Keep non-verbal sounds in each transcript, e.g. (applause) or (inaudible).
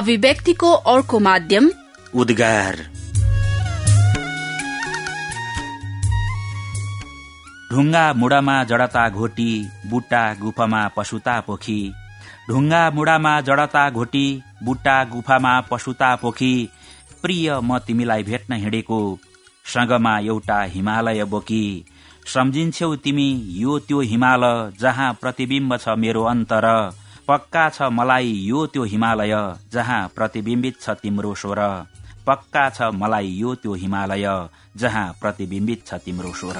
अभिव्यक्तिको अर्को माध्यम उद्गार। ढुङ्गा मुडामा जडता घोटी बुट्टा गुफामा पशुता पोखी। ढुङ्गा मुडामा जडता घोटी बुट्टा गुफामा पशुता पोखी। प्रिय म तिमीलाई भेट्न हिँडेको। सँगमा एउटा हिमालय बोकी। सम्झिन्छौ तिमी यो त्यो हिमाल जहाँ प्रतिबिम्ब छ मेरो अन्तर। पक्का छ मलाई यो त्यो हिमालय जहाँ प्रतिबिम्बित छ तिम्रो स्वर। पक्का छ मलाई यो त्यो हिमालय जहाँ प्रतिबिम्बित छ तिम्रो स्वर।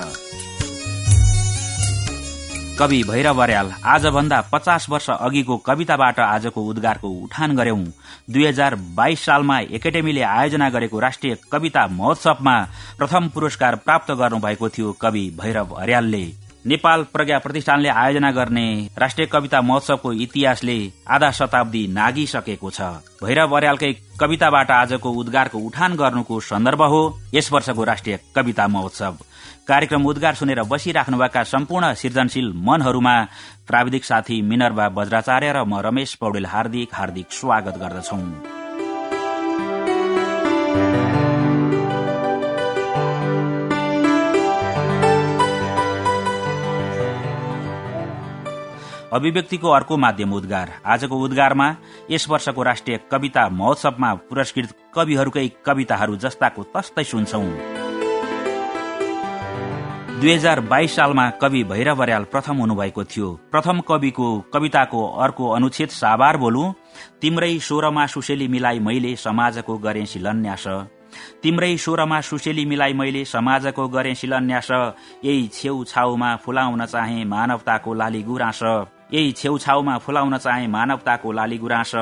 कवि भैरव बर्याल आजभन्दा पचास वर्ष अघिको कविताबाट आजको उद्गारको उठान गर्यौं। दुई हजार बाइस सालमा एकाडेमीले आयोजना गरेको राष्ट्रिय कविता महोत्सवमा प्रथम पुरस्कार प्राप्त गर्नुभएको थियो कवि भैरव अर्यालले। नेपाल प्रज्ञा प्रतिष्ठानले आयोजना गर्ने राष्ट्रिय कविता महोत्सवको इतिहासले आधा शताब्दी नागिसकेको छ। भैरव अर्यालकै कविताबाट आजको उद्गारको उठान गर्नुको सन्दर्भ हो यस वर्षको राष्ट्रिय कविता महोत्सव। कार्यक्रम उद्गार सुनेर बसिराख्नुभएका सम्पूर्ण सृजनशील मनहरूमा प्राविधिक साथी मिनरबा बज्राचार्य र म रमेश पौडेल हार्दिक हार्दिक स्वागत गर्दछौ। अभिव्यक्तिको अर्को माध्यम उद्गार। आजको उद्गारमा यस वर्षको राष्ट्रिय कविता महोत्सवमा पुरस्कृत कविहरूकै कविताहरू जस्ताको तस्तै सुन्छौं। दुई हजार बाइस सालमा कवि भैरव बर्याल प्रथम हुनुभएको थियो। प्रथम कविको कविताको अर्को अनुच्छेद साबार बोलु तिम्रै स्वरमा सुशेली मिलाई मैले समाजको गरे शिलान्यास। तिम्रै स्वरमा सुशेली मिलाई मैले समाजको गरे शिलान्यास। यही छेउछाउमा फुलाउन चाहे मानवताको लाली गुराँस। यही छेउछाउमा फुलाउन चाहे मानवताको लाली गुराँस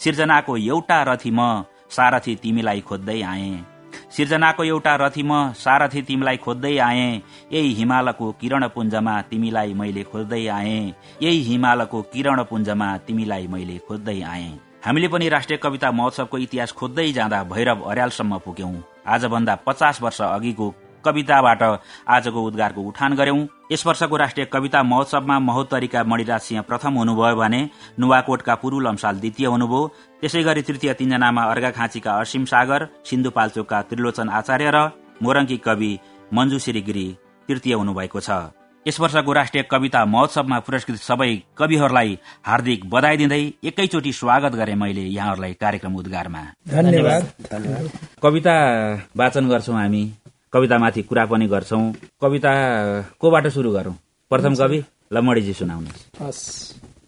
सिर्जनाको एउटा रथी म सारथी तिमीलाई खोज्दै आए। सिर्जनाको एउटा रथी म सारथी तिमीलाई खोज्दै आए। यही हिमालको किरण पुञ्जमा तिमीलाई मैले खोज्दै आए। यही हिमालको किरण पुञ्जमा तिमीलाई मैले खोज्दै आए। हामीले पनि राष्ट्रिय कविता महोत्सवको इतिहास खोज्दै जाँदा भैरव अर्यालसम्म पुग्यौं। आजभन्दा पचास वर्ष अघिको कविताबाट आजको उद्गारको उठान गर्यौं यस वर्षको राष्ट्रिय कविता महोत्सवमा महोत्तरीका मणिराज सिंह प्रथम हुनुभयो भने नुवाकोटका पुरू लम्साल द्वितीय हुनुभयो। त्यसै गरी तृतीय तीनजनामा अर्घाखाँचीका असीम सागर सिन्धुपाल्चोकका त्रिलोचन आचार्य र मोरङ्की कवि मञ्जु गिरी तृतीय हुनुभएको छ। यस वर्षको राष्ट्रिय कविता महोत्सवमा पुरस्कृत सबै कविहरूलाई हार्दिक बधाई दिँदै एकैचोटि स्वागत गरे मैले यहाँहरूलाई कार्यक्रम उद्गारमा धन्यवाद। कविता वाचन गर्छौं हामी। कवितामाथि कुरा पनि गर्छौ। कविता कोबाट सुरु गरौं? प्रथम कवि लमडीजी सुनाउनुहोस्।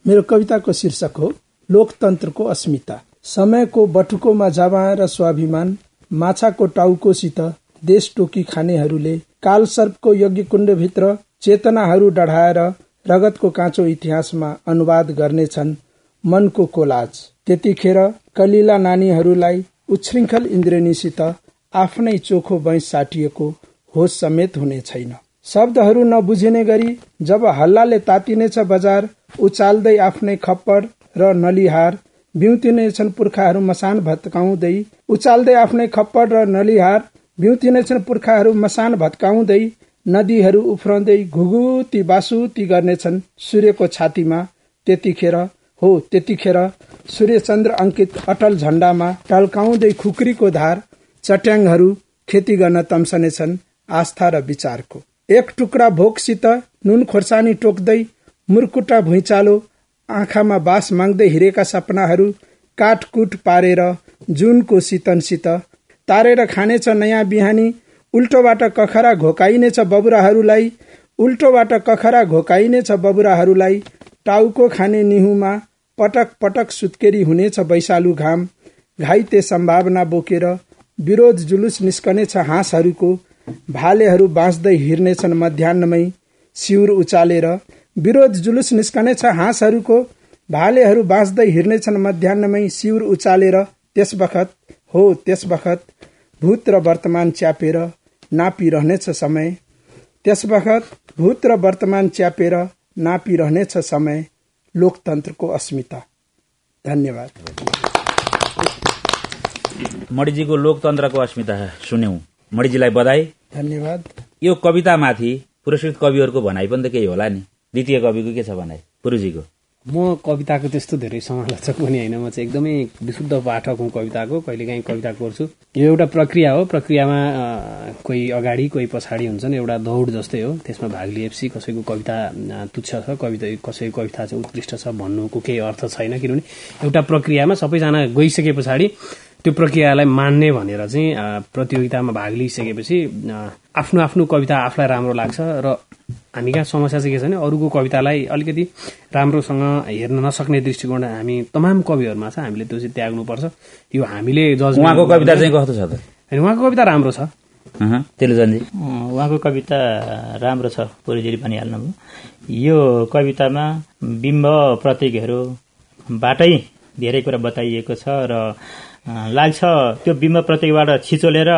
मेरो कविताको शीर्षक हो लोकतन्त्रको अस्मिता। समयको बटुकोमा र स्वाभिमान माछाको टाउकोसित देश टोकी खानेहरूले कालसर्पको यज्ञकुण्डभित्र चेतनाहरू डढाएर रगतको काँचो इतिहासमा अनुवाद गर्नेछन् मनको कोलाज। त्यतिखेर कलिला नानीहरूलाई उच्छृङ्खल इन्द्रेणीसित आफ्नै चोखो बैंस साटिएको होस समेत हुने छैन। शब्दहरू नबुझिने गरी जब हल्लाले तातिनेछ बजार उचाल्दै आफ्नै खप्पड र नलिहार बिउतिनेछन् पुर्खाहरू मसान भत्काउँदै उचाल्दै आफ्नै खप्पड र नलिहार बिउतिनेछन् पुर्खाहरू मसान भत्काउँदै नदीहरू उफ्रँदै घुगुती बासुती गर्नेछन् सूर्यको छातीमा। त्यतिखेर हो त्यतिखेर सूर्य चन्द्र अङ्कित अटल झण्डामा टल्काउँदै खुक्रीको धार चट्याङहरू खेती गर्न तम्सनेछन् आस्था र विचारको। एक टुक्रा भोकसित नुन खोर्सानी टोक्दै मुर्कुटा भुइँचालो आँखामा बास माग्दै हिरेका सपनाहरू काटकुट पारेर जुनको शीतनसित तारेर खानेछ नयाँ बिहानी उल्टोबाट कखरा घोकाइनेछ बबुराहरूलाई उल्टोबाट कखरा घोकाइनेछ बबुराहरूलाई टाउको खाने निहुमा पटक पटक सुत्केरी हुनेछ वैशालु घाम घाइते सम्भावना बोकेर विरोध जुलुस निस्कनेछ हाँसहरूको। भालेहरू बाँच्दै हिर्नेछन् मध्याहमै सिउर उचालेर। विरोध जुलुस निस्कनेछ हाँसहरूको। भालेहरू बाँच्दै हिर्नेछन् मध्याहमै सिउर उचालेर। त्यस बखत हो त्यस बखत भूत र वर्तमान च्यापेर नापिरहनेछ समय। त्यस बखत भूत र वर्तमान च्यापेर नापिरहनेछ समय। लोकतन्त्रको अस्मिता। धन्यवाद। मणिजीको लोकतन्त्रको अस्मिता सुन्यौं। मणिजीलाई बधाई। धन्यवाद। यो कवितामाथि पुरस्कृत कविहरूको भनाइ पनि त केही होला नि? द्वितीय कविको के छ भनाइ पुरुजीको म कविताको त्यस्तो धेरै समालोचक पनि होइन। म चाहिँ एकदमै विशुद्ध पाठक हुँ कविताको। कहिलेकाहीँ कविता कोर्छु। यो एउटा प्रक्रिया हो। प्रक्रियामा कोही अगाडि कोही पछाडि हुन्छन्। एउटा दौड जस्तै हो। त्यसमा भाग लिएपछि कसैको कविता तुच्छ छ। कविता कसैको कविता चाहिँ उत्कृष्ट छ भन्नुको केही अर्थ छैन। किनभने एउटा प्रक्रियामा सबैजना गइसके पछाडि त्यो प्रक्रियालाई मान्ने भनेर चाहिँ प्रतियोगितामा भाग लिइसकेपछि आफ्नो आफ्नो कविता आफूलाई राम्रो लाग्छ र हामी कहाँ समस्या चाहिँ के छ भने अरूको कवितालाई अलिकति राम्रोसँग हेर्न नसक्ने दृष्टिकोण हामी तमाम कविहरूमा छ हामीले त्यो चाहिँ त्याग्नुपर्छ। यो हामीले जज उहाँको कविता चाहिँ कस्तो छ त? उहाँको कविता राम्रो छ। उहाँको कविता राम्रो छ पुरीजीले भनिहाल्नुभयो यो कवितामा बिम्ब प्रतीकहरूबाटै धेरै कुरा बताइएको छ र लाग्छ त्यो बिम्ब प्रतीकबाट छिचोलेर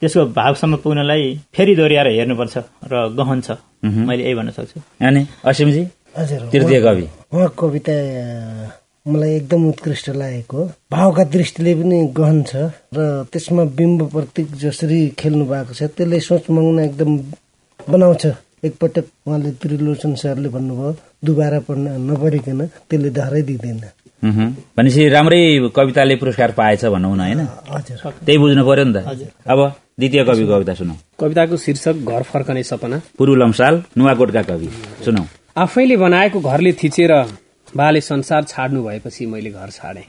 त्यसको भागसम्म पुग्नलाई फेरि दोहोऱ्याएर हेर्नुपर्छ र गहन छ। मैले यही भन्न सक्छु। अनि असिमजी हजुर तृतीय कवि। उहाँ कविता मलाई एकदम उत्कृष्ट लागेको। भावका दृष्टिले पनि गहन छ र त्यसमा बिम्ब प्रतीक जसरी खेल्नु भएको छ त्यसले सोच मग्न एकदम बनाउँछ। एकपटक उहाँले त्रिलोचन सरले भन्नुभयो दुबारा पढ्न नपढिकन त्यसले डरै दिँदैन भनेपछि राम्रै कविताले पुरस्कार पाएछ भनौँ न होइन? त्यही बुझ्नु पर्यो नि त। अब द्वितीय कवि कविता सुनौ। कविताको शीर्षक घर फर्कने सपना। पुरु लम्साल नुवाकोटका कवि। सुनौ। आफैले बनाएको घरले थिचेर बाले संसार छाड्नु भएपछि मैले घर छाडे।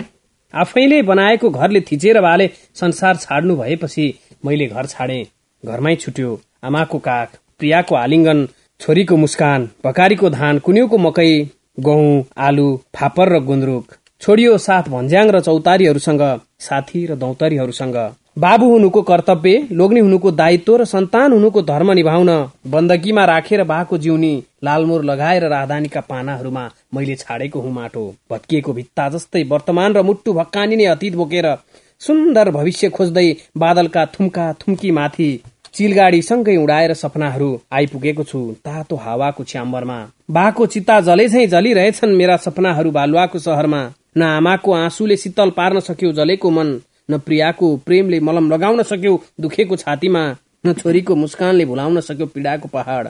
आफैले बनाएको घरले थिचेर बाले संसार छाड्नु भएपछि मैले घर छाडे। घरमै छुट्यो आमाको काख प्रियाको आलिङ्गन छोरीको मुस्कान भकारीको धान कुन्युको मकै गहुँ आलु फापर र गुन्द्रुक। छोडियो साथ भन्ज्याङ र चौतारीहरूसँग साथी र दौतारीहरूसँग। बाबु हुनुको कर्तव्य लोग्ने हुनुको दायित्व र सन्तान हुनुको धर्म निभाउन बन्दकीमा राखेर बाको जिउनी लालमोर लगाएर राजधानीका पानाहरूमा मैले छाडेको हुँ माटो। भत्किएको भित्ता जस्तै वर्तमान र मुट्टु भक्कानिने अतीत बोकेर सुन्दर भविष्य खोज्दै बादलका थुम्का थुम्की माथि चिलगाडी सँगै उडाएर सपनाहरू आइपुगेको छु। तातो हावाको च्याम्बरमा। बाको चित्ता जले झै जलिरहेछन् मेरा सपनाहरू बालुवाको सहरमा। न आमाको आँसुले शीतल पार्न सक्यो जलेको मन न प्रियाको प्रेमले मलम लगाउन सक्यो दुखेको छातीमा न छोरीको मुस्कानले भुलाउन सक्यो पीडाको पहाड।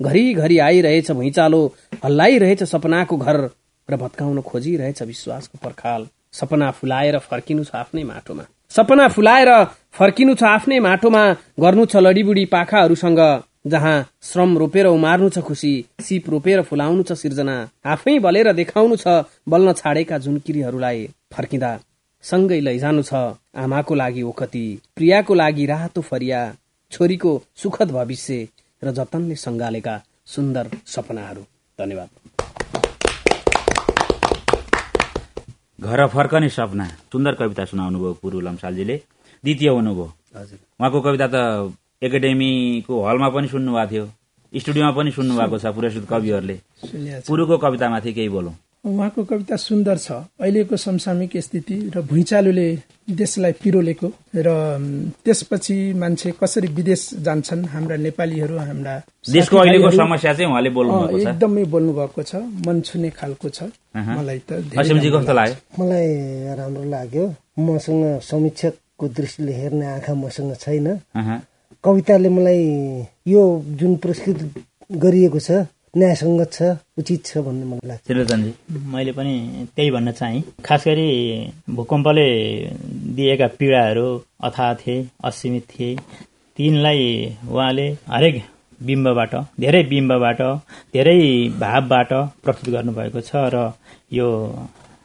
घरिघरि आइरहेछ भुइँचालो हल्लाइरहेछ सपनाको घर र भत्काउन खोजिरहेछ विश्वासको पर्खाल। सपना फुलाएर फर्किनु छ आफ्नै माटोमा। सपना फुलाएर फर्किनु छ आफ्नै माटोमा गर्नु छ लडीबुडी पाखाहरूसँग जहाँ श्रम रोपेर उमार्नु छ खुसी सिप रोपेर फुलाउनु छ सिर्जना आफै बलेर देखाउनु छ बल्न छाडेका झुन्किरीहरूलाई फर्किँदा सँगै लैजानु छ आमाको लागि ओखती प्रियाको लागि रातो फरिया छोरीको सुखद भविष्य र जतनले सङ्गालेका सुन्दर सपनाहरू। धन्यवाद। घर फर्कने सपना। सुन्दर कविता सुनाउनु भयो पुरु लम्सालजीले। द्वितीय हुनुभयो। उहाँको कविता त एकाडेमीको हलमा पनि सुन्नु भएको थियो। स्टुडियोमा पनि सुन्नु भएको छ पुरस्कृत कविहरूले। पुरुको कवितामाथि केही बोलौँ। उहाँको कविता सुन्दर छ। अहिलेको समसामिक स्थिति र भुइँचालोले देशलाई पिरोलेको र त्यसपछि मान्छे कसरी विदेश जान्छन् हाम्रा नेपालीहरू हाम्रा देशको अहिलेको समस्या चाहिँ उहाँले बोल्नु एकदमै बोल्नु भएको छ। मन छुने खालको छ। मलाई त कस्तो लाग्यो? मलाई राम्रो लाग्यो। मसँग समीक्षकको दृष्टिले हेर्ने आँखा मसँग छैन। कविताले मलाई यो जुन पुरस्कृत गरिएको छ न्यायसङ्गत छ उचित छ भन्ने मलाई लाग्छ। मैले पनि त्यही भन्न चाहेँ। खास गरी भूकम्पले दिएका पीडाहरू अथा थिए असीमित थिए। तिनलाई उहाँले हरेक बिम्बबाट धेरै बिम्बबाट धेरै भावबाट प्रस्तुत गर्नुभएको छ र यो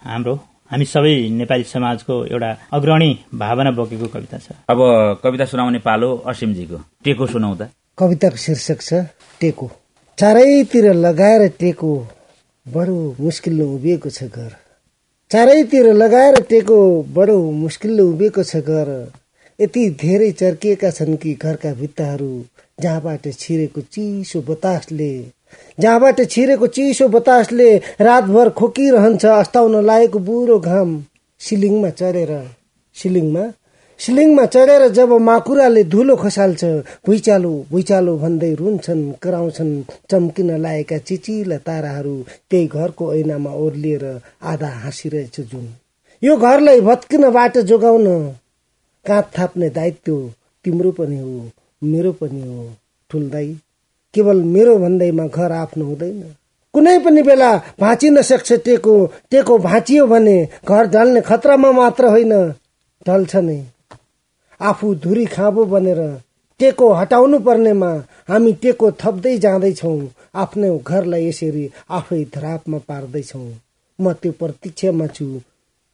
हाम्रो हामी सबै नेपाली समाजको एउटा अग्रणी भावना बोकेको कविता छ। अब कविता सुनाउने पालो असिमजीको टेको सुनाउँदा। कविताको शीर्षक छ टेको। चारैतिर लगाएर टेको बडो मुस्किलले उभिएको छ घर। चारैतिर लगाएर टेको बडो मुस्किलले उभिएको छ घर। यति धेरै चर्किएका छन् कि घरका भित्ताहरू जहाँबाट छिरेको चिसो बतासले जहाँबाट छिरेको चिसो बतासले रातभर खोकिरहन्छ अस्ताउन लागेको बुढो घाम सिलिङमा चढेर सिलिङमा सिलिङमा चढेर जब माकुराले धुलो खसाल्छ भुइँचालो भुइँचालो भन्दै रुन्छन् कराउँछन् चम्किन लागेका चिचिला ताराहरू त्यही घरको ऐनामा ओर्लिएर आधा हाँसिरहेछ जुन। यो घरलाई भत्किनबाट जोगाउन काँध थाप्ने दायित्व तिम्रो पनि हो मेरो पनि हो ठुल्दाई केवल मेरो भन्दैमा घर आफ्नो हुँदैन। कुनै पनि बेला भाँचिन सक्छ टेको टेको भाँचियो भने घर ढल्ने खतरामा मात्र होइन ढल्छ नै। आफू धुरी खाँबो बनेर टेको हटाउनु पर्नेमा हामी टेको थप्दै जाँदैछौँ। आफ्नो घरलाई यसरी आफै धरापमा पार्दैछौँ। म त्यो प्रतीक्षामा छु।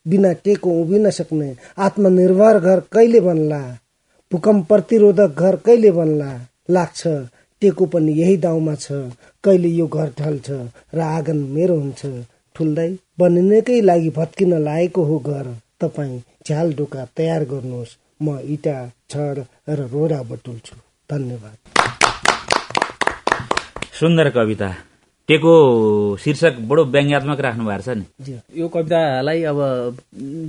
बिना टेको उभिन सक्ने आत्मनिर्भर घर कहिले बन्ला? भूकम्प प्रतिरोधक घर कहिले बन्ला? लाग्छ टेको पनि यही दाउमा छ। कहिले यो घर ढल्छ र आँगन मेरो हुन्छ। ठुल्दै बनिनकै लागि भत्किन लागेको हो घर। तपाईँ झ्याल ढोका तयार गर्नुहोस्। म इटा छड र रोडा बटुल्छु धन्यवाद। सुन्दर कविता। टेको शीर्षक बडो व्यङ्ग्यात्मक राख्नु भएको छ नि। यो कवितालाई अब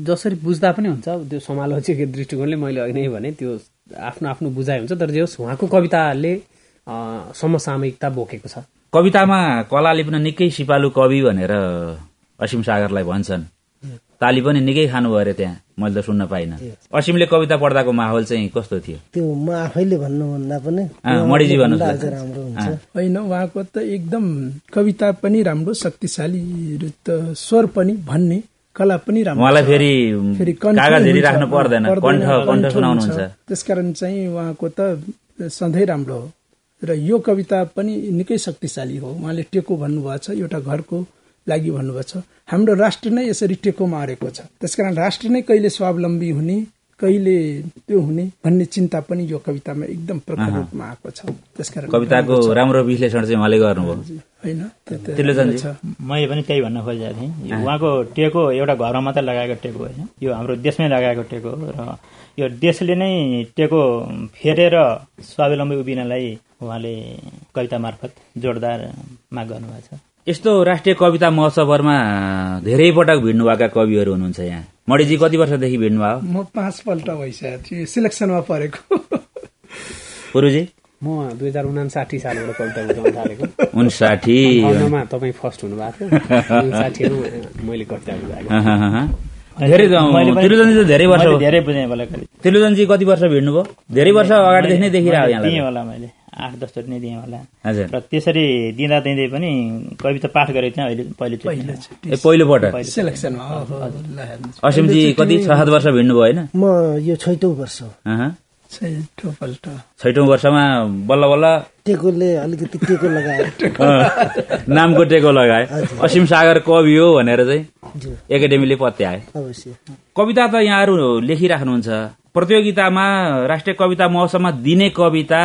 जसरी बुझ्दा पनि हुन्छ त्यो समालोचक दृष्टिकोणले मैले अघि नै भने त्यो आफ्नो आफ्नो बुझाइ हुन्छ तर जे होस् उहाँको कविताले समसामयिकता बोकेको छ। कवितामा कलाले पनि निकै सिपालु कवि भनेर असीम सागरलाई भन्छन्। ताली पनि निकै खानुभयो अरे त्यहाँ। मैले त सुन्न पाइनँ। असीमले कविता पढ्दाको माहौल चाहिँ कस्तो थियो? त्यो म आफैले भन्नुभन्दा पनि मणिजी भन्नुहोस् भन्दा न। अझ राम्रो हुन्छ। होइन उहाँको त एकदम कविता पनि राम्रो शक्तिशाली स्वर पनि भन्ने कला पनि राम्रो उहाँलाई। फेरि कागज राख्नु पर्दैन। कण्ठ कण्ठ सुनाउनुहुन्छ हुन्छ। त्यसकारण चाहिँ उहाँको त सधैँ राम्रो हो। र यो कविता पनि निकै शक्तिशाली हो। उहाँले टेको भन्नुभएको छ एउटा घरको लागि भन्नुभएको छ। हाम्रो राष्ट्र नै यसरी टेकोमा अडेको छ। त्यसकारण राष्ट्र नै कहिले स्वावलम्बी हुने कहिले त्यो हुने भन्ने चिन्ता पनि यो कवितामा एकदम प्रखर रूपमा आएको छ। त्यसकारण कविताको राम्रो विश्लेषण चाहिँ उहाँले गर्नुभयो। होइन। मैले पनि त्यही भन्न खोजेको थिएँ। उहाँको टेको एउटा घरमा मात्रै लगाएको टेको होइन। यो हाम्रो देशमै लगाएको टेको हो र यो देशले नै टेको फेरेर स्वावलम्बी उभिनलाई उहाँले कविता मार्फत जोडदार माग गर्नुभएको छ। यस्तो राष्ट्रिय कविता महोत्सवहरूमा धेरै पटक भिड्नुभएका कविहरू हुनुहुन्छ यहाँ। मणिजी कति वर्षदेखि भिड्नुभयो? म पाँचपल्ट भइसकेको थियो सिलेक्सनमा परेको पुरुजी म दुई हजार उनासाठी सालबाट कविता बुझाउन थालेको। उन्साठी। तपाईँ फर्स्ट हुनुभएको। थियो मैले कविता बुझाएको धेरै धेरै वर्ष धेरै बुझेँ त्रिलोचनजी कति वर्ष भिड्नुभयो? धेरै वर्ष अगाडिदेखि नै देखिरहेको दिएँ होला मैले। आठ दसचोटि नै दिएँ होला। हजुर। र त्यसरी दिँदा दिँदै पनि कविता पाठ गरेको थिएँ अहिले पहिलो पटक? सिलेक्सनमा हो, हो, ल हेर्नुहोस्। असिमजी कति छ सात वर्ष भिड्नुभयो होइन? म यो छैटौँ वर्ष छैटौँ वर्षमा बल्ल बल्ल टेकोले अलिकति टेको लगाएर (laughs) अँ, नामको टेको लगाए। असीम सागर कवि हो भनेर चाहिँ एकाडेमीले पत्याए। अवश्य। कविता त यहाँहरू लेखिराख्नुहुन्छ। प्रतियोगितामा राष्ट्रिय कविता महोत्सवमा दिने कविता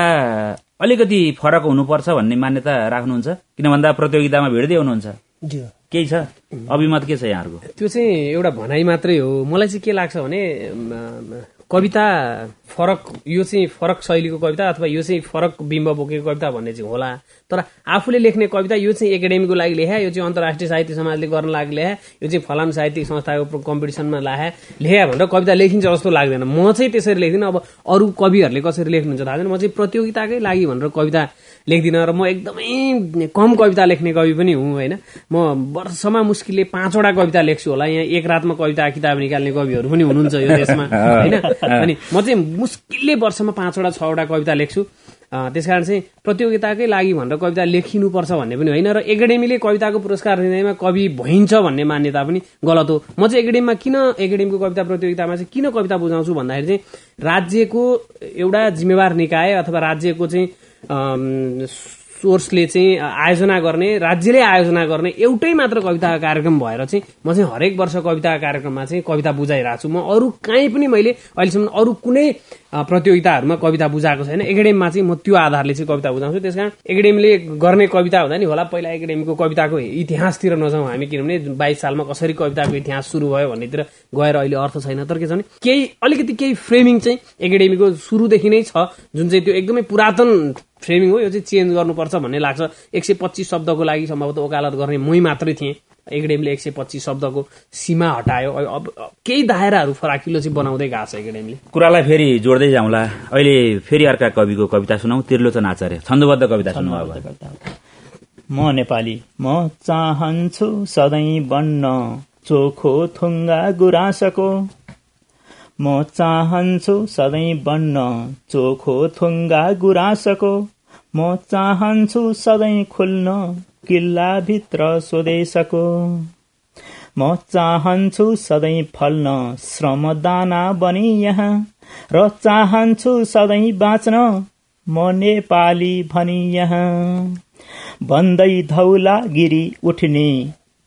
अलिकति फरक हुनुपर्छ भन्ने मान्यता राख्नुहुन्छ। किन भन्दा प्रतियोगितामा भिड्दै हुनुहुन्छ। केही छ? अभिमत के छ यहाँहरूको? त्यो चाहिँ एउटा भनाइ मात्रै हो। मलाई चाहिँ के लाग्छ भने कविता फरक यो चाहिँ फरक शैलीको कविता अथवा यो चाहिँ फरक बिम्ब बोकेको कविता भन्ने चाहिँ होला। तर आफूले लेख्ने कविता यो चाहिँ एकाडेमीको लागि लेखा यो चाहिँ अन्तर्राष्ट्रिय साहित्य समाजले गर्न लागि लेखा यो चाहिँ फलाम साहित्यिक संस्थाको कम्पिटिसनमा लाहा लेखा भनेर कविता लेखिन्छ जस्तो लाग्दैन। म चाहिँ त्यसरी लेख्दिनँ अब अरू कविहरूले कसरी लेख्नुहुन्छ थाहा छैन। म चाहिँ प्रतियोगिताकै लागि भनेर कविता लेख्दिनँ र म एकदमै कम कविता लेख्ने कवि पनि हुँ होइन। म वर्षमा मुस्किलले पाँचवटा कविता लेख्छु होला। यहाँ एक रातमा कविता किताब निकाल्ने कविहरू पनि हुनुहुन्छ यो देशमा (laughs) होइन। (laughs) अनि म चाहिँ मुस्किलले वर्षमा पाँचवटा छवटा कविता लेख्छु। त्यसकारण चाहिँ प्रतियोगिताकै लागि भनेर कविता लेखिनुपर्छ भन्ने पनि होइन र एकाडेमीले कविताको पुरस्कार दिँदैमा कवि भइन्छ भन्ने मान्यता पनि गलत हो। म चाहिँ एकाडेमीमा किन एकाडेमीको कविता प्रतियोगितामा चाहिँ किन कविता बुझाउँछु भन्दाखेरि चाहिँ राज्यको एउटा जिम्मेवार निकाय अथवा राज्यको चाहिँ सोर्सले चाहिँ आयोजना गर्ने राज्यले आयोजना गर्ने एउटै मात्र कविता कार्यक्रम भएर चाहिँ म चाहिँ हरेक वर्ष कविता कार्यक्रममा चाहिँ कविता बुझाइरहेको छु। म अरू कहीँ पनि मैले अहिलेसम्म अरू कुनै प्रतियोगिताहरूमा कविता बुझाएको छैन। एकाडेमीमा चाहिँ म त्यो आधारले चाहिँ कविता बुझाउँछु। त्यस कारण एकाडेमीले गर्ने कविता हुँदा नि होला पहिला एकाडेमीको कविताको इतिहासतिर नजाउँ हामी किनभने बाइस सालमा कसरी कविताको इतिहास सुरु भयो भन्नेतिर गएर अहिले अर्थ छैन। तर के छ भने केही अलिकति केही फ्रेमिङ चाहिँ एकाडेमीको सुरुदेखि नै छ जुन चाहिँ त्यो एकदमै पुरातन फ्रेमिङ हो यो चाहिँ चेन्ज गर्नुपर्छ भन्ने लाग्छ। एक सय पच्चिस शब्दको लागि सम्भवतः वकालत गर्ने मै मात्रै थिएँ। एकाडेमीले एक सय पच्चिस शब्दको सीमा हटायो। अब केही दायराहरू फराकिलो चाहिँ बनाउँदै गएको छ एकाडेमीले। कुरालाई फेरि जोड्दै जाउँला। अहिले फेरि अर्का कविको कविता सुनाऊ त्रिलोचन आचार्य। छन्दबद्ध कविता सुनाऊ। म नेपाली म चाहन्छु सधैँ बन्न चोखो थुङ्गा गुराँसको। म चाहन्छु सधैँ बन्न चोखो थुङ्गा गुराँसको। म चाहन्छु सधैँ खुल्न किल्लाभित्र स्वदेशको। म चाहन्छु सधैँ फल्न श्रमदाना बनी यहाँ। र चाहन्छु सधैँ बाँच्न म नेपाली भनी यहाँ। बन्दै धौला गिरी उठ्ने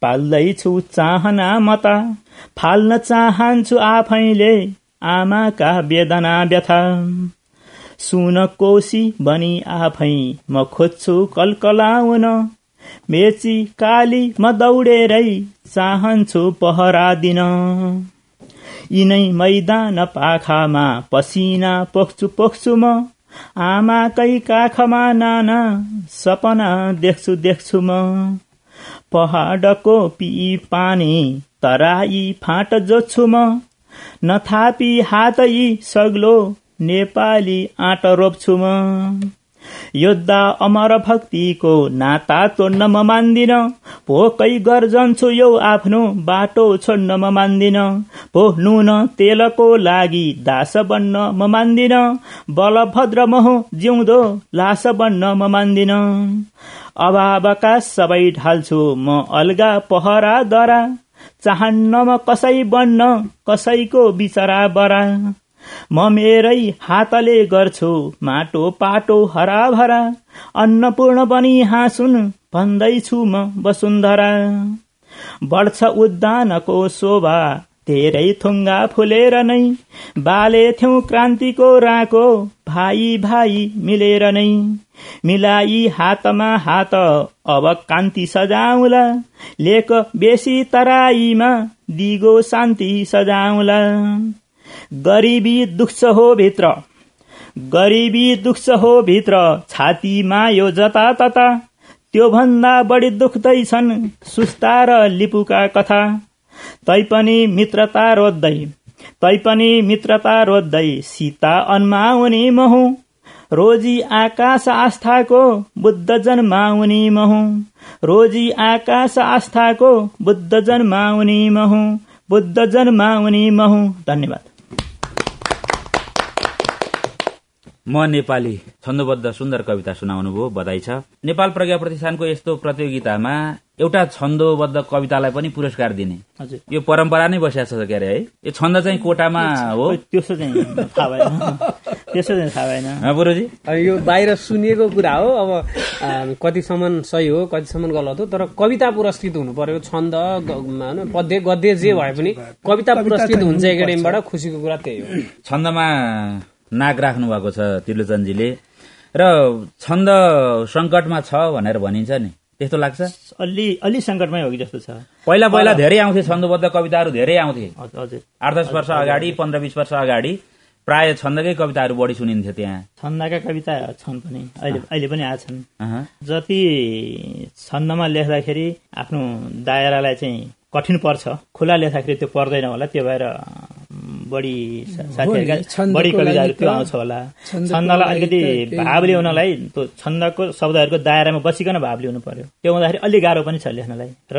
पाल्दैछु चाहना मता। फाल्न चाहन्छु आफैले आमाका वेदना व्यथा। सुन कोशी बनी आफै। म खोज्छु कलकलाउन। मेची काली म दौडेरै चाहन्छु पहरा दिन। यिनै मैदान पाखामा पसिना पोख्छु पोख्छु म। आमाकै काखमा नाना सपना देख्छु देख्छु म। पहाडको पी पानी तराई फाँट जोत्छु म। नथापी हात यी सग्लो नेपाली आँट रोप्छु म योद्धा अमर भक्तिको नाता तोड्न म मान्दिन। भोकै गर्जन्छु यो आफ्नो बाटो छोड्न म मान्दिन। भो नुन तेलको लागि दास बन्न म मान्दिन। बलभद्र महो जिउँदो लास बन्न म मान्दिन। अभावका सबै ढाल्छु म अल्गा पहरा दरा। चाहन्न म कसै बन्न कसैको बिचरा बरा। म मेरै हातले गर्छु माटो पाटो हराभरा। अन्नपूर्ण बनी हाँसुन भन्दैछु म वसुन्धरा। बढ्छ उद्यानको शोभा धेरै थुङ्गा फुलेर नै। बाले थियौ क्रान्तिको राको भाइ भाइ मिलेर नै। मिलाई हातमा हात अब कान्ति सजाउला। लेख बेसी तराईमा दिगो शान्ति सजाउला। गरिबी दुख्छ हो भित्र। गरिबी दुख्छ हो भित्र छातीमा यो जतातता त्योभन्दा बढी दुख्दैछन् सुस्ता र लिपुका कथा। तैपनि मित्रता रोज्दै तैपनि मित्रता रोज्दै सीता अन्माउनी महु। रोजी आकाश आस्थाको बुद्ध जन्माउनी महु। रोजी आकाश आस्थाको बुद्ध जन्माउनी महु। बुद्ध जन्माउनी महु। धन्यवाद। म नेपाली छन्दबद्ध सुन्दर कविता सुनाउनु भयो बधाई छ। नेपाल प्रज्ञा प्रतिष्ठानको यस्तो प्रतियोगितामा एउटा छन्दोबद्ध कवितालाई पनि पुरस्कार दिने। यो परम्परा नै बसिएको छ के अरे है? यो छन्द चाहिँ कोटामा हो? त्यसो चाहिँ थाहा भएन। त्यसो चाहिँ थाहा भएन। यो बाहिर सुनिएको कुरा हो अब कतिसम्म सही हो कतिसम्म गलत हो तर कविता पुरस्कृत हुनु पर्यो छन्द पद्य गद्य जे भए पनि कविता पुरस्कृत हुन्छ एकाडेमीबाट खुसीको कुरा त्यही हो। छन्दमा नाक राख्नु भएको छ त्रिलोचनजीले र छन्द सङ्कटमा छ भनेर भनिन्छ नि। त्यस्तो लाग्छ? अलि अलि सङ्कटमै हो कि जस्तो छ? पहिला पहिला धेरै आउँथे छन्दबद्ध कविताहरू धेरै आउँथे। हजुर। आठ दस वर्ष अगाडि पन्ध्र बिस वर्ष अगाडि प्राय छन्दकै कविताहरू बढी सुनिन्थ्यो त्यहाँ। छन्दका कविता छन् पनि। अहिले अहिले पनि आछन्। जति छन्दमा लेख्दाखेरि आफ्नो दायरालाई चाहिँ कठिन पर्छ। खुला लेख्दाखेरि त्यो पर्दैन होला त्यो भएर बढी साथीहरूका बढी कविताहरू त्यो आउँछ होला। छन्दलाई अलिकति भाव ल्याउनलाई त्यो छन्दको शब्दहरूको दायरामा बसिकन भाव ल्याउनु पर्यो। त्यो हुँदाखेरि अलिक गाह्रो पनि छ लेख्नलाई। र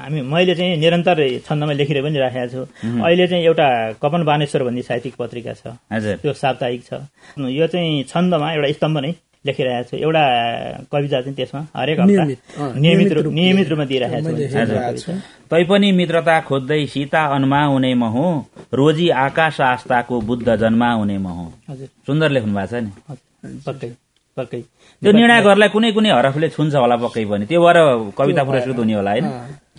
हामी मैले चाहिँ निरन्तर छन्दमा लेखिरहे पनि राखेको छु। अहिले चाहिँ एउटा कपन बानेश्वर भन्ने साहित्यिक पत्रिका छ। त्यो साप्ताहिक छ। यो चाहिँ छन्दमा एउटा स्तम्भ नै। लेखिरहेको छु। एउटा कविता चाहिँ त्यसमा हरेक हप्ता नियमित, अँ, नियमित नियमित रूप नियमित रूपमा दिइरहेको छु तैपनि मित्रता खोज्दै सीता अन्मा हुने म हुँ रोजी आकाश आस्थाको बुद्ध जन्मा हुने म हुँ हजुर। सुन्दर लेख्नु भएको छ नि। पक्कै पक्कै। त्यो निर्णयहरूलाई कुनै कुनै हरफले छुन्छ होला पक्कै पनि। त्यो भएर कविता पुरस्कृत हुने होला होइन?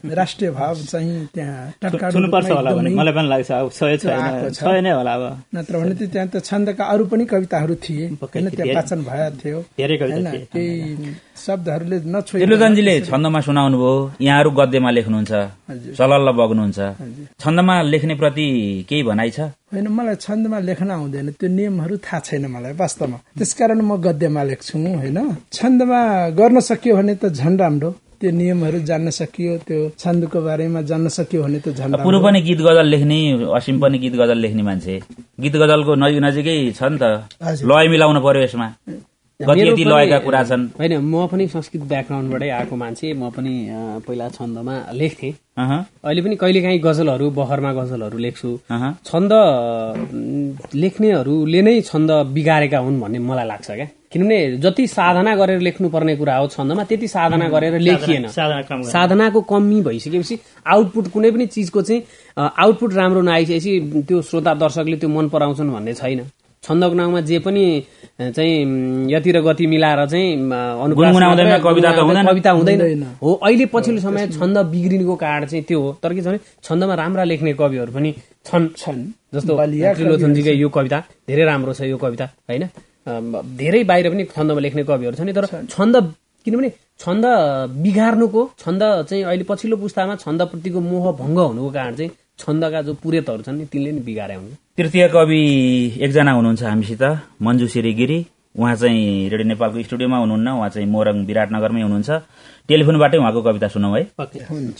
राष्ट्रिय भाव चाहिँ त्यहाँ सुन्नुपर्छ होला भने मलाई पनि लाग्छ अब सय नै होला अब। नत्र भने त त्यहाँ त छन्दका अरू पनि कविताहरू थिए होइन। त्यहाँ वाचन भएको थियो। होइन केही शब्दहरूले त्रिलोचनजीले छन्दमा सुनाउनु भयो यहाँहरू गद्यमा लेख्नुहुन्छ। सलल्ल बग्नुहुन्छ। छन्दमा लेख्ने प्रति केही भनाइ छ? होइन मलाई छन्दमा लेख्न आउँदैन त्यो नियमहरू थाहा छैन मलाई वास्तवमा। त्यसकारण म गद्यमा लेख्छु होइन। छन्दमा गर्न सकियो भने त झन् राम्रो। त्यो नियमहरू जान्न सकियो त्यो छन्दको बारेमा जान्न सकियो भने त झन् पुरु पनि गीत गजल लेख्ने असिम पनि गीत गजल लेख्ने मान्छे। गीत गजलको नजिक नजिकै छ नि त। लय मिलाउनु पर्यो यसमा। कुरा छन्। होइन म पनि संस्कृत ब्याकग्राउन्डबाटै आएको मान्छे। म पनि पहिला छन्दमा लेख्थेँ। अहँ, अहिले पनि कहिलेकाहीँ गजलहरू बहरमा गजलहरू लेख्छु। छन्द लेख्नेहरूले नै छन्द बिगारेका हुन् भन्ने मलाई लाग्छ क्या। किनभने जति साधना गरेर लेख्नुपर्ने कुरा हो छन्दमा त्यति साधना गरेर लेखिएन। साधना कम गर्नु। साधनाको कमी भइसकेपछि आउटपुट कुनै पनि चिजको चाहिँ आउटपुट राम्रो नआइसकेपछि त्यो श्रोता दर्शकले त्यो मन पराउँछन् भन्ने छैन। छन्दको नाउँमा जे पनि चाहिँ म, यति र गति मिलाएर चाहिँ कविता हुँदैन। कविता हुँदैन। हुँदैन। हो अहिले पछिल्लो समय छन्द बिग्रिनुको कारण चाहिँ त्यो हो। तर के छ भने छन्दमा राम्रा लेख्ने कविहरू पनि छन्। छन्। जस्तो त्रिलोचनजीकै यो कविता धेरै राम्रो छ यो कविता होइन? धेरै बाहिर पनि छन्दमा लेख्ने कविहरू छन्। नि तर छन्द किनभने छन्द बिगार्नुको छन्द चाहिँ अहिले पछिल्लो पुस्तामा छन्दप्रतिको मोह भङ्ग हुनुको कारण चाहिँ छन्दका जो पुरेतहरू छन् नि तिनले नि बिगारे हुन्। तृतीय कवि एकजना हुनुहुन्छ हामीसित मन्जु सिरी गिरी उहाँ चाहिँ रेडियो नेपालको स्टुडियोमा हुनुहुन्न। उहाँ चाहिँ मोरङ विराटनगरमै हुनुहुन्छ। टेलिफोनबाटै उहाँको कविता सुनौ है। हुन्छ।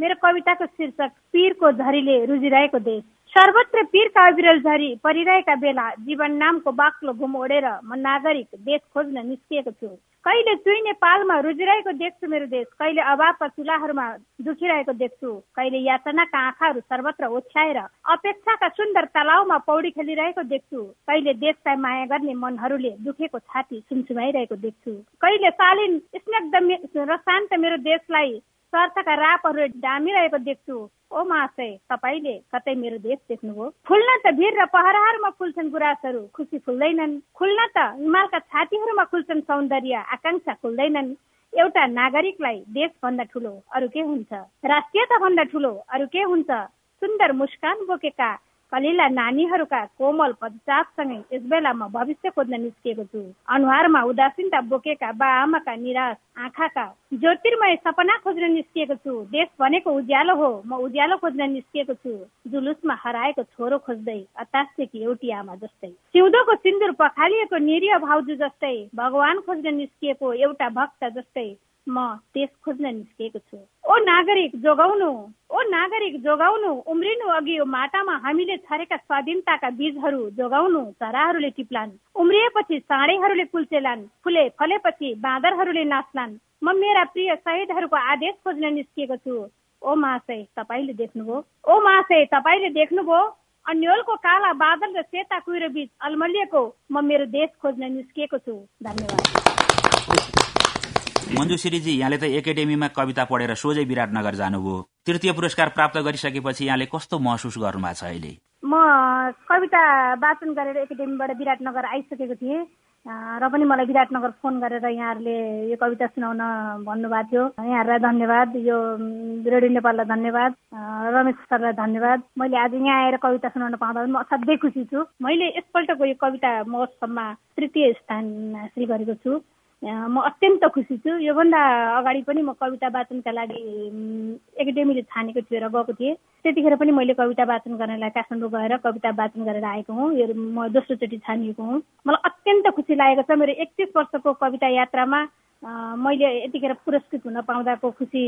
मेरो कविताको शीर्षक पीरको झरीले रुजिरहेको देश। सर्वत्र पीरका अविरल झरी परिरहेका बेला जीवन नामको बाक्लो घुम ओढेर म नागरिक देश खोज्न निस्किएको छु। कहिले चुइने पालमा रुजिरहेको देख्छु मेरो देश कहिले अभावका चुलाहरूमा दुखिरहेको देख्छु कहिले यातनाका आँखाहरू सर्वत्र ओछ्याएर अपेक्षाका सुन्दर तलाउमा पौडी खेलिरहेको देख्छु कहिले देशलाई माया गर्ने मनहरूले दुखेको छाती सुमसुमाइरहेको देख्छु। कहिले शालीन स्निग्ध र शान्त मेरो देशलाई स्वार्थका रापहरू डामिरहेको देख्छु। ओ महाशय तपाईँले कतै मेरो देश देख्नुभयो? फुल्न त भिर र पहराहरूमा फुल्छन् गुराँसहरू खुसी फुल्दैनन्। खुल्न त हिमालका छातीहरूमा खुल्छन् सौन्दर्य आकाङ्क्षा खुल्दैनन् एउटा नागरिकलाई देश भन्दा ठुलो अरू के हुन्छ? राष्ट्रियता भन्दा ठुलो अरू के हुन्छ? सुन्दर मुस्कान बोकेका कलिला नानीहरूका कोमल पदचापसँगै यस बेला म भविष्य खोज्न निस्किएको छु। अनुहारमा उदासीनता बोकेका बा आमाका निराश आँखाका ज्योतिर्मय सपना खोज्न निस्किएको छु। देश भनेको उज्यालो हो म उज्यालो खोज्न निस्किएको छु। जुलुसमा हराएको छोरो खोज्दै अतासेकी एउटी आमा जस्तै। सिउँदोको सिन्दुर पखालिएको निरीह भाउजू जस्तै भगवान खोज्न निस्किएको एउटा भक्त जस्तै। म देश खोज्न निस्किएको छु। ओ नागरिक जोगाउनु। ओ नागरिक जोगाउनु। उम्रिनु अघि यो माटामा हामीले छरेका स्वाधीनताका बीजहरू जोगाउनु चराहरूले टिप्लान्। उम्रिएपछि साँडेहरूले कुल्चेलान् फुले फलेपछि बाँदरहरूले नाच्लान्। म मेरा प्रिय शहीदहरूको आदेश खोज्न निस्किएको छु। ओ महाशय तपाईँले देख्नुभयो? ओ महाशय तपाईँले देख्नुभयो? अन्यलको काला बादल र सेता कुहिरो बीच अल्मलिएको म मेरो देश खोज्न निस्किएको छु। धन्यवाद। मन्जु श्रीजी यहाँले त एकाडेमीमा कविता पढेर सोझै विराटनगर जानुभयो। तृतीय पुरस्कार प्राप्त गरिसकेपछि यहाँले कस्तो महसुस गर्नु भएको छ अहिले? म कविता वाचन गरेर एकाडेमीबाट विराटनगर आइसकेको थिएँ र पनि मलाई विराटनगर फोन गरेर यहाँहरूले यो कविता सुनाउन भन्नुभएको थियो। यहाँहरूलाई धन्यवाद यो रेडियो नेपाललाई धन्यवाद रमेश सरलाई धन्यवाद। मैले आज यहाँ आएर कविता सुनाउन पाउँदा म असाध्यै खुसी छु। मैले यसपल्टको यो कविता महोत्सवमा तृतीय स्थान हासिल गरेको छु। म अत्यन्त खुसी छु। योभन्दा अगाडि पनि म कविता वाचनका लागि एकाडेमीले छानेको थियो र गएको थिएँ। त्यतिखेर पनि मैले कविता वाचन गर्नलाई काठमाडौँ गएर कविता वाचन गरेर आएको हुँ। यो म दोस्रोचोटि छानिएको हुँ। मलाई अत्यन्त खुसी लागेको छ। मेरो एकतिस वर्षको कविता यात्रामा मैले यतिखेर पुरस्कृत हुन पाउँदाको खुसी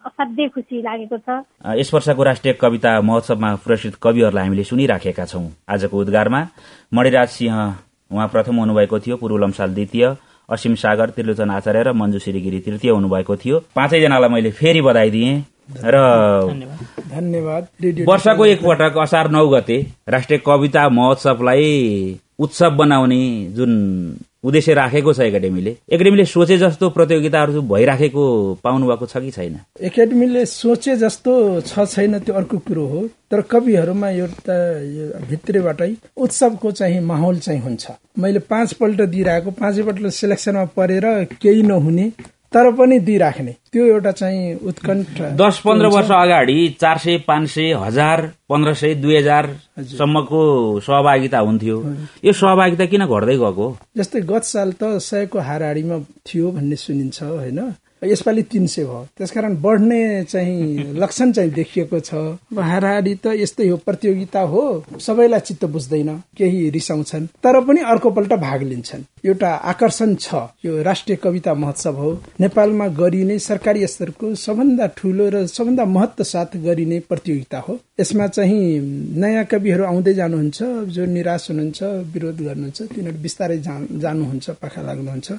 असाध्यै खुसी लागेको छ। यस वर्षको राष्ट्रिय कविता महोत्सवमा पुरस्कृत कविहरूलाई हामीले सुनिराखेका छौं। आजको उद्गारमा मणिराज सिंह उहाँ प्रथम हुनुभएको थियो पूर्व लम्साल द्वितीय। असीम सागर त्रिलोचन आचार्य र मन्जु श्रीगिरी तृतीय हुनुभएको थियो। पाँचैजनालाई मैले फेरि बधाई दिएँ र धन्यवाद। वर्षको एकपटक असार नौ गते राष्ट्रिय कविता महोत्सवलाई उत्सव बनाउने जुन उद्देश्य राखेको छ एकाडेमीले। एकाडेमीले सोचे जस्तो प्रतियोगिताहरू भइराखेको पाउनु भएको छ कि छैन? एकाडेमीले सोचे जस्तो छ छैन त्यो अर्को कुरो हो। तर कविहरूमा एउटा भित्रबाटै उत्सवको चाहिँ माहौल चाहिँ हुन्छ। मैले पाँचपल्ट दिइरहेको पाँचैपल्ट सेलेक्सनमा परेर केही नहुने तर पनि दिइराख्ने। त्यो एउटा चाहिँ उत्कण्ठ। दस पन्ध्र वर्ष अगाडि चार सय पाँच सय हजार पन्ध्र सय दुई हजार सम्मको सहभागिता हुन्थ्यो। यो सहभागिता किन घट्दै गएको? जस्तै गत साल त सयको हाराहाडीमा थियो भन्ने सुनिन्छ होइन? यसपालि तिन सय भयो। त्यसकारण बढ्ने चाहिँ लक्षण चाहिँ देखिएको छ। अब हाराहाडी त यस्तै हो प्रतियोगिता हो सबैलाई चित्त बुझ्दैन केही रिसाउँछन् तर पनि अर्कोपल्ट भाग लिन्छन्। एउटा आकर्षण छ यो राष्ट्रिय कविता महोत्सव हो। नेपालमा गरिने सरकारी स्तरको सबभन्दा ठूलो र सबभन्दा महत्व साथ गरिने प्रतियोगिता हो। यसमा चाहिँ नयाँ कविहरू आउँदै जानुहुन्छ जो निराश हुनुहुन्छ विरोध गर्नुहुन्छ तिनीहरू बिस्तारै जानुहुन्छ पाखा लाग्नुहुन्छ।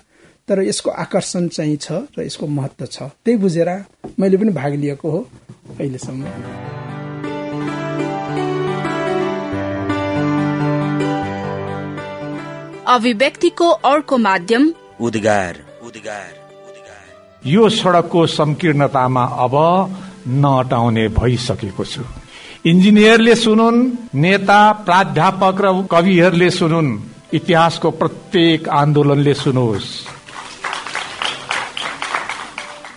तर यसको आकर्षण चाहिँ छ र यसको महत्व छ। त्यही बुझेर मैले पनि भाग लिएको हो अहिलेसम्म। अभिव्यक्तिको अर्को माध्यम उद्गार। उद्गार। उद्गार। यो सड़कको संकीर्णतामा अब नअटाउने भइसकेको छु। इन्जिनियरले सुनुन् नेता प्राध्यापक र कविहरूले सुनुन्। इतिहासको प्रत्येक आन्दोलनले सुनोस्।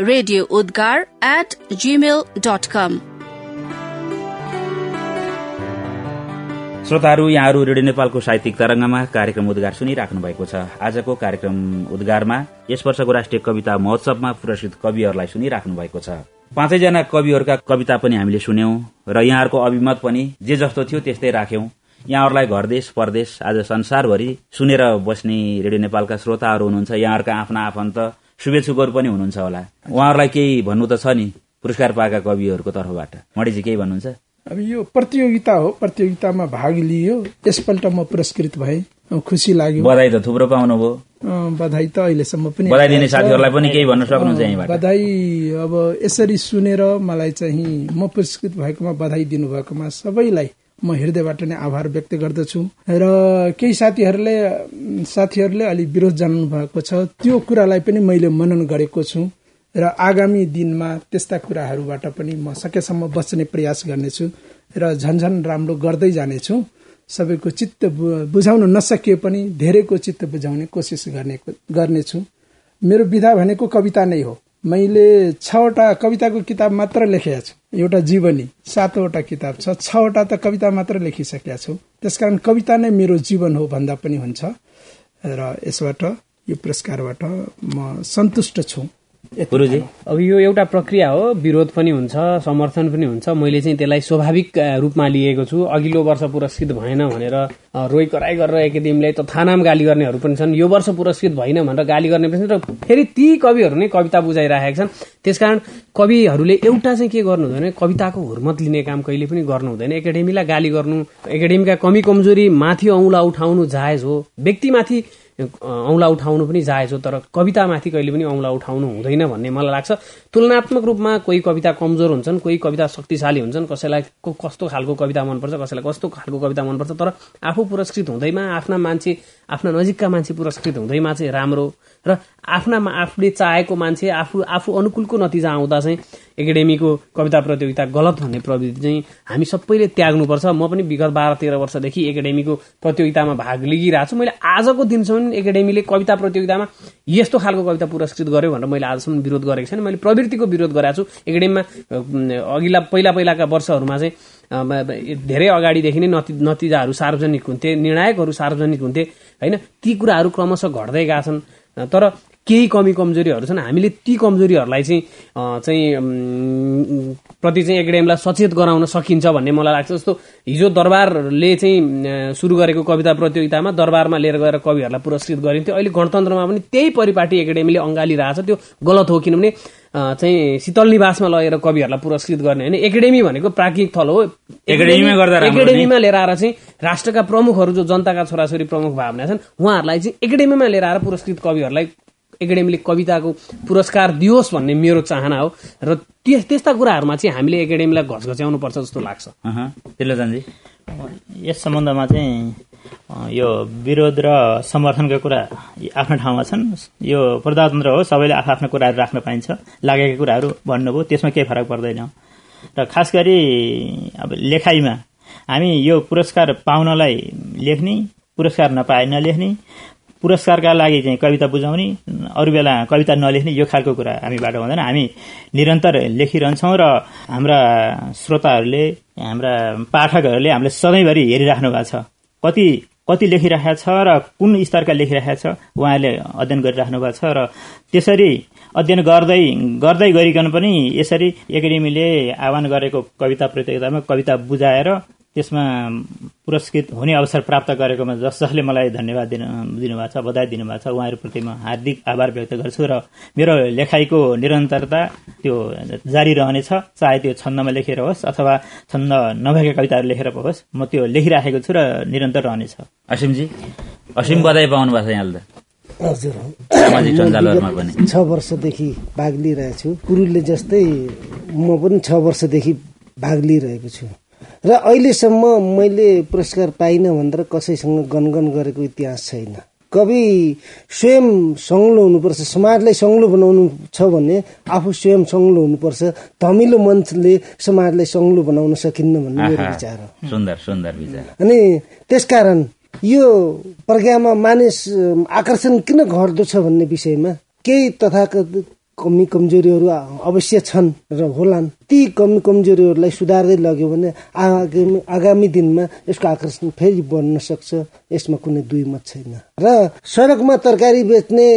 radio Udgar at Gmail dot com श्रोताहरू यहाँहरू रेडियो नेपालको साहित्यिक तरंगमा कार्यक्रम उद्गार सुनिराख्नु भएको छ। आजको कार्यक्रम उद्गारमा यस वर्षको राष्ट्रिय कविता महोत्सवमा पुरस्कृत कविहरूलाई सुनिराख्नु भएको छ। पाँचैजना कविहरूका कविता पनि हामीले सुन्यौं र यहाँहरूको अभिमत पनि जे जस्तो थियो त्यस्तै राख्यौं। यहाँहरूलाई घरदेश परदेश आज संसारभरि सुनेर बस्ने रेडियो नेपालका श्रोताहरू हुनुहुन्छ। यहाँहरूका आफ्ना आफन्त शुभेच्छुकहरू पनि हुनुहुन्छ होला। उहाँहरूलाई केही भन्नु त छ नि पुरस्कार पाएका कविहरूको तर्फबाट। मणिजी केही भन्नुहुन्छ? अब यो प्रतियोगिता हो प्रतियोगितामा भाग लियो यसपल्ट म पुरस्कृत भए। खुसी लाग्यो। बधाई त थुप्रो पाउनुभयो। बधाई त अहिलेसम्म पनि बधाई दिने साथीहरूलाई पनि केही भन्न सक्नुहुन्छ यहीँबाट। बधाई अब यसरी सुनेर मलाई चाहिँ म पुरस्कृत भएकोमा बधाई दिनुभएकोमा सबैलाई म हृदयबाट नै आभार व्यक्त गर्दछु। र केही साथीहरूले साथीहरूले अलि विरोध जनाउनु भएको छ। त्यो कुरालाई पनि मैले मनन गरेको छु। र आगामी दिनमा त्यस्ता कुराहरूबाट पनि म सकेसम्म बच्ने प्रयास गर्नेछु। र झन्झन राम्रो गर्दै जानेछु। सबैको चित्त बुझाउन नसकिए पनि धेरैको चित्त बुझाउने कोसिस गर्ने गर्नेछु। मेरो विधा भनेको कविता नै हो। मैले छवटा कविताको किताब मात्र लेखेका छु। एउटा जीवनी सातवटा किताब छ। छवटा त कविता मात्र लेखिसकेका छु। त्यसकारण कविता नै मेरो जीवन हो भन्दा पनि हुन्छ। र यसबाट यो पुरस्कारबाट म सन्तुष्ट छु। गुरुजी? अब यो एउटा प्रक्रिया हो विरोध पनि हुन्छ समर्थन पनि हुन्छ। मैले चाहिँ त्यसलाई स्वाभाविक रूपमा लिएको छु। अघिल्लो वर्ष पुरस्कृत भएन भनेर रोइ कराई गरेर एकाडेमीलाई तथानाम गाली गर्नेहरू पनि छन्। यो वर्ष पुरस्कृत भएन भनेर गाली गर्ने पनि छन्। र फेरि ती कविहरू नै कविता बुझाइराखेका छन्। त्यसकारण कविहरूले एउटा चाहिँ के गर्नु हुँदैन कविताको हुर्मत लिने काम कहिले पनि गर्नु हुँदैन। एकाडेमीलाई गाली गर्नु एकाडेमीका कमी कमजोरी माथि औँला उठाउनु जायज हो। व्यक्तिमाथि औँला उठाउनु पनि जायज हो तर कवितामाथि कहिले पनि औँला उठाउनु हुँदैन भन्ने मलाई लाग्छ। तुलनात्मक रूपमा कोही कविता कमजोर हुन्छन् कोही कविता शक्तिशाली हुन्छन् कसैलाई कस्तो खालको कविता मनपर्छ कसैलाई कस्तो खालको कविता मनपर्छ तर आफू पुरस्कृत हुँदैमा आफ्ना मान्छे आफ्ना नजिकका मान्छे पुरस्कृत हुँदैमा चाहिँ राम्रो र आफ्ना मा- आफूले चाहेको मान्छे आफू आफू अनुकूलको नतिजा आउँदा चाहिँ एकाडेमीको कविता प्रतियोगिता गलत भन्ने प्रवृत्ति चाहिँ हामी सबैले त्याग्नुपर्छ। म पनि विगत बाह्र तेह्र वर्षदेखि एकाडेमीको प्रतियोगितामा भाग लिइरहेको छु मैले आजको दिनसम्म एकाडेमीले कविता प्रतियोगितामा यस्तो खालको कविता पुरस्कृत गर्यो भनेर मैले आजसम्म विरोध गरेको छैन। मैले प्रवृत्तिको विरोध गरेको छु। एकाडेमीमा अघिल्ला पहिला पहिलाका वर्षहरूमा चाहिँ धेरै अगाडिदेखि नै नति नतिजाहरू सार्वजनिक हुन्थे निर्णायकहरू सार्वजनिक हुन्थे होइन? ती कुराहरू क्रमशः घट्दै गएका छन्। तर केही कमी कमजोरीहरू छन्। हामीले ती कमजोरीहरूलाई चाहिँ चाहिँ प्रति चाहिँ एकाडेमीलाई सचेत गराउन सकिन्छ भन्ने मलाई लाग्छ। जस्तो हिजो दरबारले चाहिँ सुरु गरेको कविता प्रतियोगितामा दरबारमा लिएर गएर कविहरूलाई पुरस्कृत गरिन्थ्यो। अहिले गणतन्त्रमा पनि त्यही परिपाटी एकाडेमीले अँगालिरहेछ। त्यो गलत हो किनभने चाहिँ शीतल निवासमा लगेर कविहरूलाई पुरस्कृत गर्ने होइन। एकाडेमी भनेको प्राज्ञिक थल हो। एकाडेमीमा गर्दा लिएर आएर चाहिँ राष्ट्रका प्रमुखहरू जो जनताका छोराछोरी प्रमुख भावना छन् उहाँहरूलाई चाहिँ एकाडेमीमा लिएर आएर पुरस्कृत कविहरूलाई एकाडेमीले कविताको पुरस्कार दियोस् भन्ने मेरो चाहना हो। र त्यस त्यस्ता कुराहरूमा चाहिँ हामीले एकाडेमीलाई घचघच्याउनु पर्छ जस्तो लाग्छ। यस सम्बन्धमा चाहिँ यो विरोध र समर्थनका कुरा आफ्नो ठाउँमा छन्। यो प्रजातन्त्र हो सबैले आफ्नो आफ्नो कुराहरू राख्न पाइन्छ लागेका कुराहरू भन्नुभयो त्यसमा केही फरक पर्दैन। र खास गरी अब लेखाइमा हामी यो पुरस्कार पाउनलाई लेख्ने पुरस्कार नपाए नलेख्ने पुरस्कारका लागि चाहिँ कविता बुझाउने अरू बेला कविता नलेख्ने यो खालको कुरा हामीबाट हुँदैन। हामी निरन्तर लेखिरहन्छौँ र हाम्रा श्रोताहरूले हाम्रा पाठकहरूले हामीले सधैँभरि हेरिराख्नु भएको छ। कति कति लेखिरहेको छ र कुन स्तरका लेखिरहेको छ उहाँहरूले अध्ययन गरिराख्नु भएको छ र त्यसरी अध्ययन गर्दै गर्दै गरिकन पनि यसरी एकाडेमीले आह्वान गरेको कविता प्रतियोगितामा कविता बुझाएर त्यसमा पुरस्कृत हुने अवसर प्राप्त गरेकोमा जस जसले मलाई धन्यवाद दिन दिनुभएको छ बधाई दिनुभएको छ। उहाँहरूप्रति म हार्दिक आभार व्यक्त गर्छु र मेरो लेखाइको निरन्तरता त्यो जारी रहनेछ। चाहे त्यो छन्दमा लेखेर होस् अथवा छन्द नभएका कविताहरू लेखेर होस् म त्यो लेखिराखेको छु र निरन्तर रहनेछ। असिमजी असिम बधाई पाउनु भएको छ यहाँले त हजुर छ वर्षदेखि भाग लिइरहेको छु। गुरुले जस्तै म पनि छ वर्षदेखि भाग लिइरहेको छु। र अहिलेसम्म मैले पुरस्कार पाइनँ भनेर कसैसँग गनगन गरेको इतिहास छैन। कवि स्वयं सङ्लो हुनुपर्छ समाजलाई सङ्लो बनाउनु छ भने आफू स्वयं सङ्लो हुनुपर्छ धमिलो मञ्चले समाजलाई सङ्लो बनाउन सकिन्न भन्ने मेरो विचार हो। सुन्दर सुन्दर विचार। अनि त्यसकारण यो प्रज्ञामा मानिस आकर्षण किन घट्दो छ भन्ने विषयमा केही तथाकथित कमी कमजोरीहरू अवश्य छन् र होलान्। ती कमी कमजोरीहरूलाई सुधार्दै लग्यो भने आगामी आगामी दिनमा यसको आकर्षण फेरि बढ्न सक्छ यसमा कुनै दुई मत छैन। र सडकमा तरकारी बेच्ने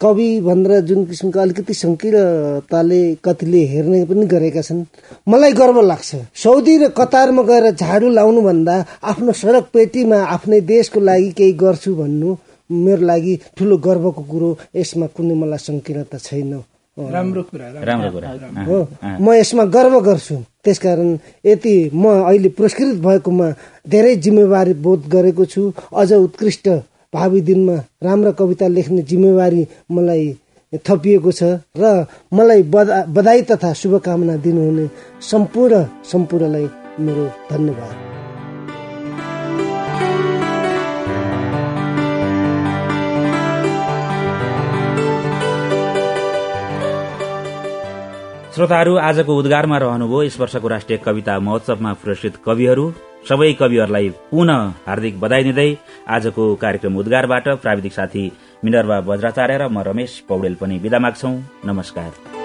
कवि भनेर जुन किसिमको अलिकति सङ्कीर्णताले कतिले हेर्ने पनि गरेका छन् मलाई गर्व लाग्छ। सौदी र कतारमा गएर झाडु लाउनु भन्दा आफ्नो सडक पेटीमा आफ्नै देशको लागि केही गर्छु भन्नु मेरो लागि ठुलो गर्वको कुरो यसमा कुनै मलाई सङ्कीर्णता छैन। राम्रो कुरा राम्रो। राम्रो कुरा। हो म यसमा गर्व गर्छु। त्यसकारण यति म अहिले पुरस्कृत भएकोमा धेरै जिम्मेवारी बोध गरेको छु। अझ उत्कृष्ट भावी दिनमा राम्रा कविता लेख्ने जिम्मेवारी मलाई थपिएको छ र मलाई बधा बधाई तथा शुभकामना दिनुहुने सम्पूर्ण सम्पूर्णलाई मेरो धन्यवाद। श्रोताहरू आजको उद्गारमा रहनुभयो यस वर्षको राष्ट्रिय कविता महोत्सवमा पुरस्कृत कविहरू। सबै कविहरूलाई पुनः हार्दिक बधाई दिँदै आजको कार्यक्रम उद्गारबाट प्राविधिक साथी मिनर्वा बज्राचार्य र म रमेश पौडेल पनि विदा माग्छौ। नमस्कार।